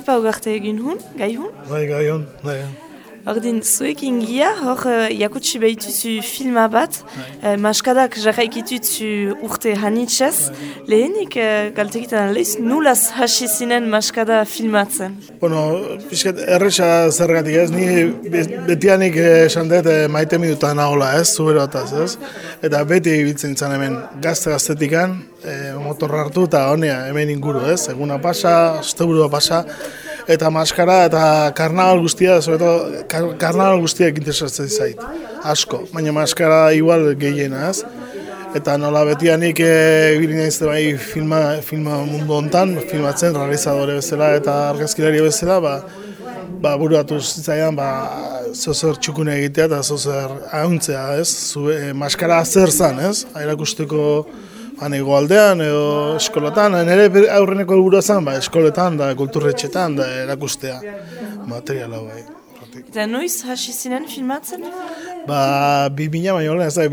kepa ugarte egin hun, gai hun? Bai, gai hun, bai. Ordin, zuek ingia, hor uh, jakutsi behituzu filma bat, uh, maskadak jarraikituzu urte hanitzez, lehenik uh, galtekitan lehiz, nulaz hasi zinen maskada filmatzen? Bueno, pixkat erresa zergatik ez, ni betianik esan dut eh, maite minutan nagola ez, zubero ez, eta beti ibiltzen zan hemen gazte-gaztetikan, eh, motorra hartu eta honea hemen inguru ez, eguna pasa, asteburua pasa, eta maskara eta karnaval guztia, sobre karnaval guztiak interesatzen zait, asko, baina maskara igual gehiena, ez? Eta nola betianik egin eh, e, bai filma, filma mundu hontan, filmatzen, realizadore bezala eta argazkilari bezala, ba, ba buruatu zitzaidan, ba, zozer txukune egitea eta zozer ahuntzea, ez? Zue, eh, maskara zer zan, ez? Airakusteko han aldean edo eskolotan, nire aurreneko helburua zen, ba, eskoletan da, kulturretxetan da, erakustea materiala bai. Eta noiz hasi zinen filmatzen? Ba, bi mina, baina hola, ez da,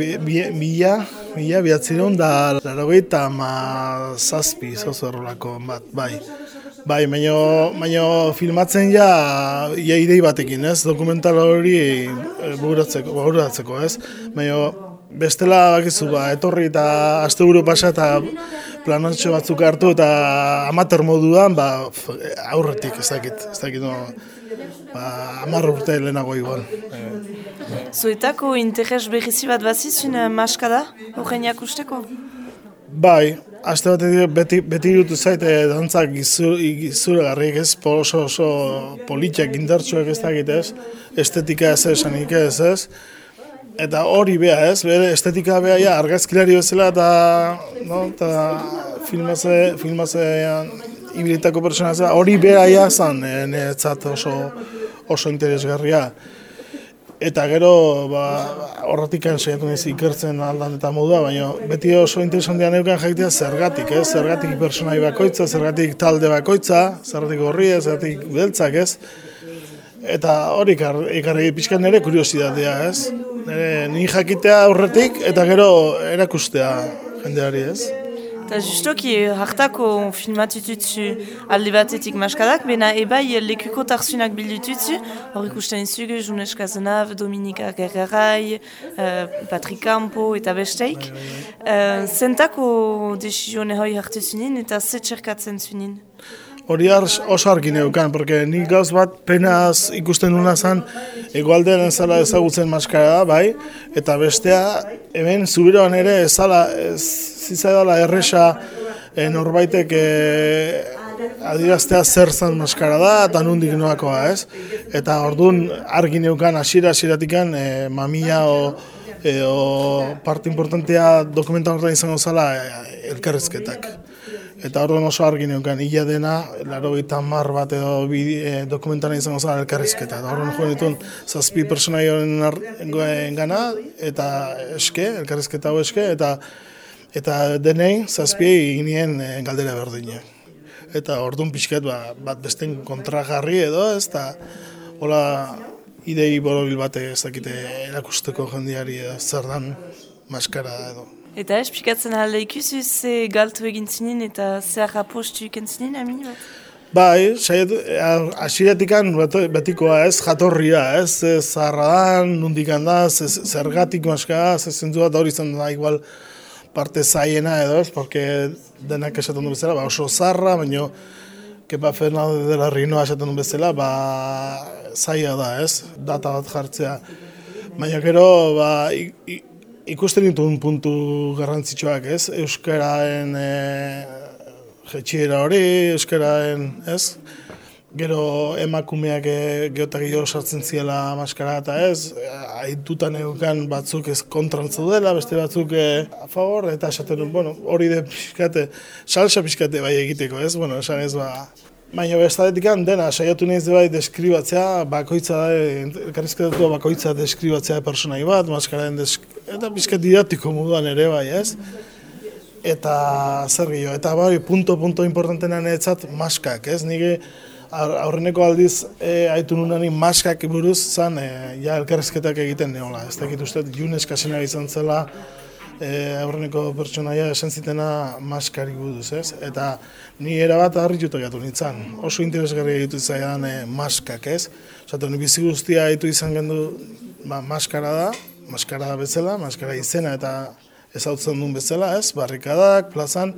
mila, mila bihatziron da, laro ma zazpi, zozorrolako bat, bai. Bai, baina filmatzen ja, ja idei batekin, ez, dokumental hori e, bururatzeko, ez, baina bestela bakizu ba, etorri eta asteburu pasa eta planotxo batzuk hartu eta amater moduan ba, aurretik ez dakit, ez dakit no, ba, amarr urte lehenago igual. Zuetako interes behizi bat bazizun uh, maskada, horrein jakusteko? Bai, aste bat beti, beti dutu zaite dantzak gizure garrik ez, oso oso politiak indartsuak ez dakit ez, estetika ez esanik ez ez, Eta hori bea ez, bere estetika bea ja, argazkilari bezala eta no, eta filmaze, filmaze ibilitako persona zela, hori bea ja zan, e, oso, oso interesgarria. Eta gero, ba, horretik saiatu nahiz ikertzen aldan eta modua, baina beti oso interesantia neukan jaitea zergatik, ez? Zergatik personai bakoitza, zergatik talde bakoitza, zergatik horri, zergatik beltzak, ez? Eta hori ikarri pixkan nire kuriosidadea, ez? Nire ni jakitea aurretik eta gero erakustea jendeari ez. Eta justoki hartako filmatututzu alde batetik maskadak, bena ebai lekuko tarzunak bildututzu, hor ikusten izugu, Junes Kazenav, Dominika Gergarai, uh, Patrick Campo eta besteik. Uh, zentako desizio nehoi hartu zunin eta zetxerkatzen zunin? Hori oso argi neukan, porque nik gauz bat penaz ikusten nuna zen egualdean zala ezagutzen maskara da, bai, eta bestea hemen zubiroan ere ezala, ez zitzaidala erresa e, norbaitek e, adiraztea zer zen maskara da, eta nundik noakoa, ez? Eta orduan argi neukan, asira, asiratikan, e, mamia o, e, o parte importantea dokumentan horretan izango zala elkarrezketak. Eta orduan oso argi neukan, illa dena, laro gita bat edo bi, e, dokumentara izango zara elkarrizketa. Eta orduan joan dituen, zazpi persona gana, eta eske, elkarrizketa hau eske, eta eta denei, zazpi egin e, galdera berdina. Eta orduan pixkat ba, bat besten kontragarri edo, ez da, hola, idei borobil bate ez dakite erakusteko jendiari zer dan maskara edo. Eta ez, pikatzen alde ikusi ze galtu egin zinin eta zer apostu egin zinin, amin bat? Bai, asiratik betikoa ez, jatorria ez, zaharra da, nundik handa, zergatik maska, ze zentu bat hori zen da, igual parte zaiena edo ez, porque denak esaten du bezala, ba, oso zarra, baina Kepa Fernando de la Rinoa esaten du bezala, ba, zaila da ez, data bat jartzea. Baina gero, ba, ikusten dituen puntu garrantzitsuak, ez? Euskaraen e, jetxiera hori, Euskaraen, ez? Gero emakumeak e, geotagio sartzen ziela maskara eta ez, haitutan euken batzuk ez kontrantzu dela, beste batzuk e, a favor, eta esaten, bueno, hori de pixkate, salsa pixkate bai egiteko, ez? Bueno, esan ez, ba, Baina bestatetik dena, saiatu nahiz bai deskribatzea, bakoitza da, elkarrizketatu bakoitza deskribatzea personai bat, maskararen desk... eta bizkat didatiko moduan ere bai, ez? Eta zer gehiago, eta bai, punto, punto importantena netzat maskak, ez? Nire aurreneko aldiz e, haitu nunani maskak buruz zan, e, ja elkarrizketak egiten neola, ez dakit uste, Junes kasena izan zela, e, aurreneko pertsonaia esan zitena maskari buruz, ez? Eta ni erabat harrituta gatu nintzen. Oso interesgarri egitu zaidan e, maskak, ez? Zato, ni bizi guztia ditu izan gendu ba, maskara da, maskara bezala, maskara izena eta ezautzen duen bezala, ez? Barrikadak, plazan,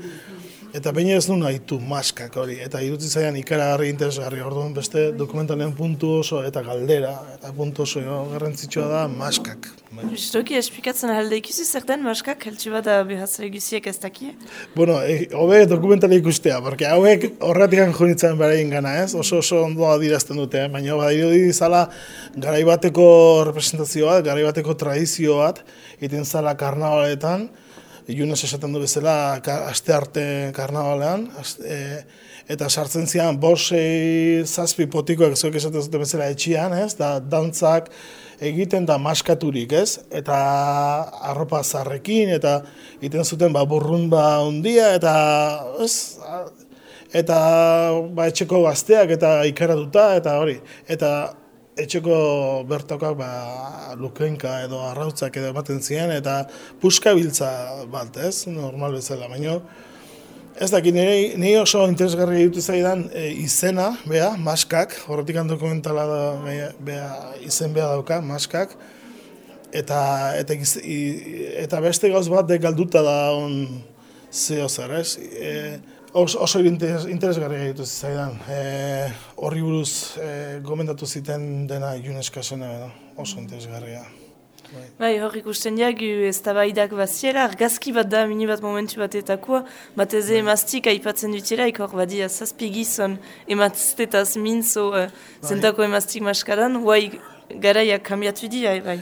Eta baina ez nuen haitu maskak hori, eta irutzi zaian ikaragarri interesgarri orduan beste dokumentalen puntu oso eta galdera, eta puntu oso garrantzitsua da maskak. Justoki, esplikatzen alde ikusi zer den maskak, heltsu bat behatzare guziek ez daki? Bueno, e, hobe dokumentale ikustea, porque hauek horretik junitzen berein gana ez, oso oso ondo adirazten dute, eh? baina bai irudi zala garaibateko representazioa, garaibateko tradizio bat, iten zala karnabaletan, Iunez esaten du bezala aste arte karnabalean, e, eta sartzen zian bosei zazpi potikoak zuek esaten zute bezala etxian, ez, da dantzak egiten da maskaturik, ez, eta arropa zarrekin, eta egiten zuten ba, burrun ba hundia, eta ez, eta ba, etxeko gazteak eta ikaratuta, eta hori, eta etxeko bertokak ba, lukenka edo arrautzak edo ematen ziren eta puska biltza bat, ez? Normal bezala, baina ez dakit, nire, nire oso interesgarri ditu zaidan e, izena, bea, maskak, horretik dokumentala da, bea, izen bea dauka, maskak, eta, eta, eta beste gauz bat galduta da on zeo zer, ez? E, oso, oso interes, interesgarria ditu zaidan. E, horri buruz e, gomendatu ziten dena UNESCO zena, oso interesgarria. Bai, bai hor ikusten diak, ez tabaidak baziela, argazki bat da, mini bat momentu bat etakoa, bat ez bai. emaztik aipatzen dutela, ikor badia zazpi gizon ematztetaz mintzo uh, zentako emaztik maskadan, guai garaiak kambiatu dira, bai.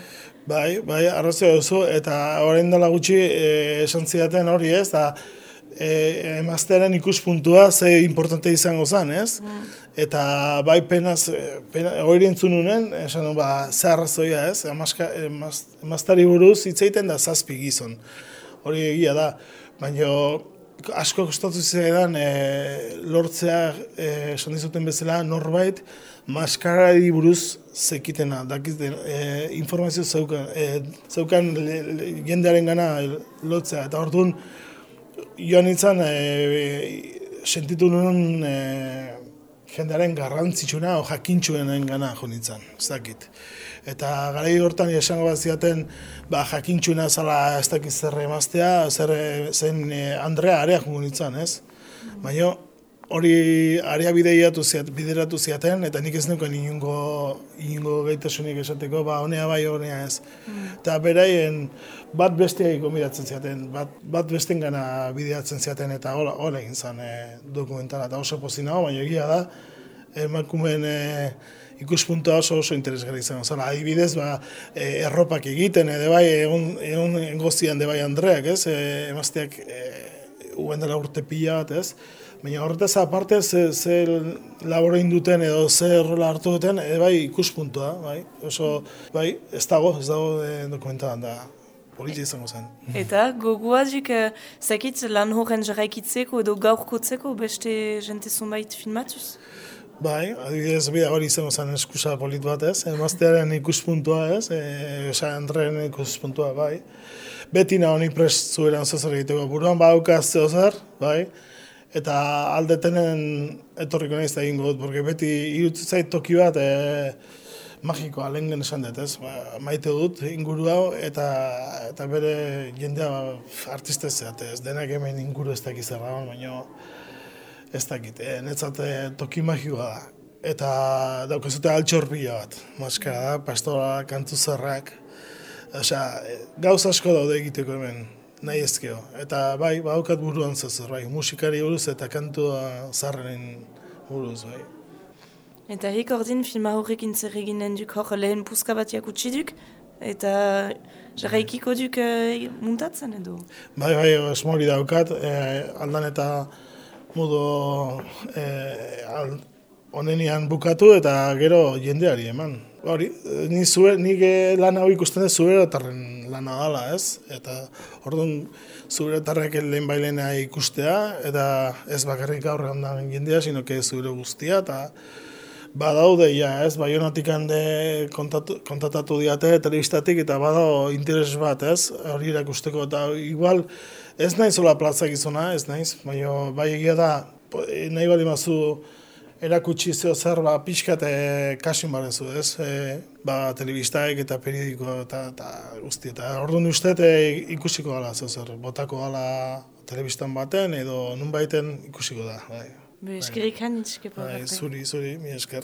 Bai, bai, arrazio duzu, eta horrein dela gutxi e, esan zidaten hori ez, da, e, emaztearen ikuspuntua ze importante izango zen, ez? Mm. Eta bai penaz, pena, hori entzun esan ba, ze arrazoia, ez? Emazka, emaz, emaztari buruz hitzeiten da zazpi gizon. Hori egia da, baina asko kostatu zidan e, lortzea, e, esan dizuten bezala, norbait, maskarari buruz zekitena, dakizten, e, informazio zeukan, e, zeukan jendearen gana lotzea, eta orduan, joan nintzen, e, sentitu nuen e, jendearen garrantzitsuna o jakintxuenen gana jo nintzen, ez dakit. Eta gara hortan esango bat ziaten, ba, jakintxuna zala ez dakit zerre emaztea, zer, zen e, Andrea areak nintzen, ez? Baina hori area bideiatu ziat, bideratu ziaten, eta nik ez nuken inungo, inungo gaitasunik esateko, ba, honea bai, honea ez. Mm. Eta beraien bat bestea ikomiratzen ziaten, bat, bat besten gana bideatzen ziaten, eta hola, hola egin zen e, dokumentala, eta oso pozina baina egia da, emakumeen e, ikuspuntua oso oso interesgarri izan. Zara, adibidez, ba, e, erropak egiten, edo bai, egon, egon engozian de bai Andreak, ez, e, emazteak, e, dela urte pila bat, ez, Baina horretaz aparte ze, ze labore induten edo ze rola hartu duten, e, bai ikuspuntua, bai, oso, bai, ez dago, ez dago e, dokumentan da politia izango zen. Eta gogoazik, e, zakit lan horren jarraikitzeko edo gaurkotzeko beste jente zunbait filmatuz? Bai, adibidez, bida hori izango zen eskusa polit bat ez, emaztearen ikuspuntua ez, e, esa Andreen ikuspuntua, bai. Beti nahi prest zueran zezer egiteko, buruan baukaz zehozer, bai, eta aldetenen etorriko nahiz da egingo dut, porque beti irutzu zait toki bat e, magikoa lehen esan dut, ez? Ba, maite dut inguru hau eta eta bere jendea ba, artista ez denak hemen inguru ez dakiz erra, baina ez dakit, e, netzate toki magikoa da. Eta daukezute altxorpila bat, maskara da, pastora, kantu zerrak, Osea, gauz asko daude egiteko hemen, nahi ezkeo. Eta bai, baukat buruan zezer, bai, musikari buruz eta kantua zarren buruz, bai. Eta hik ordin filma horrekin zer eginen duk hor lehen puzka bat jakutsi duk, eta jarraikiko duk e, muntatzen edo? Bai, bai, esmori daukat, e, aldan eta modu e, al, onenian bukatu eta gero jendeari eman. Hori, ni zue, nik lan hau ikusten dut zuberotarren lana dala, ez? Eta orduan zuberotarrek lehen bailena ikustea, eta ez bakarrik aurre handan jendea, sino que zubero guztia, eta badaude, ja, ez, baionatik hande kontatu, kontatatu diate telebistatik, eta badao interes bat, ez, hori erakusteko, eta igual, ez nahi zola plaza gizona, ez naiz, baina bai egia da, nahi bali mazu, erakutsi zeo zer, ba, pixka eta kasin zu, ez? E, ba, telebistaek eta periodiko eta, eta guzti. Eta orduan uste ikusiko gala zeo zer, botako gala telebistan baten edo nun baiten ikusiko da. Bai. Be, eskerik bai, Zuri, zuri, mi esker.